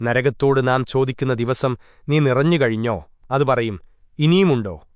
നരകത്തോട് നാം ചോദിക്കുന്ന ദിവസം നീ നിറഞ്ഞുകഴിഞ്ഞോ? അത് പറയും ഇനിയുമുണ്ടോ?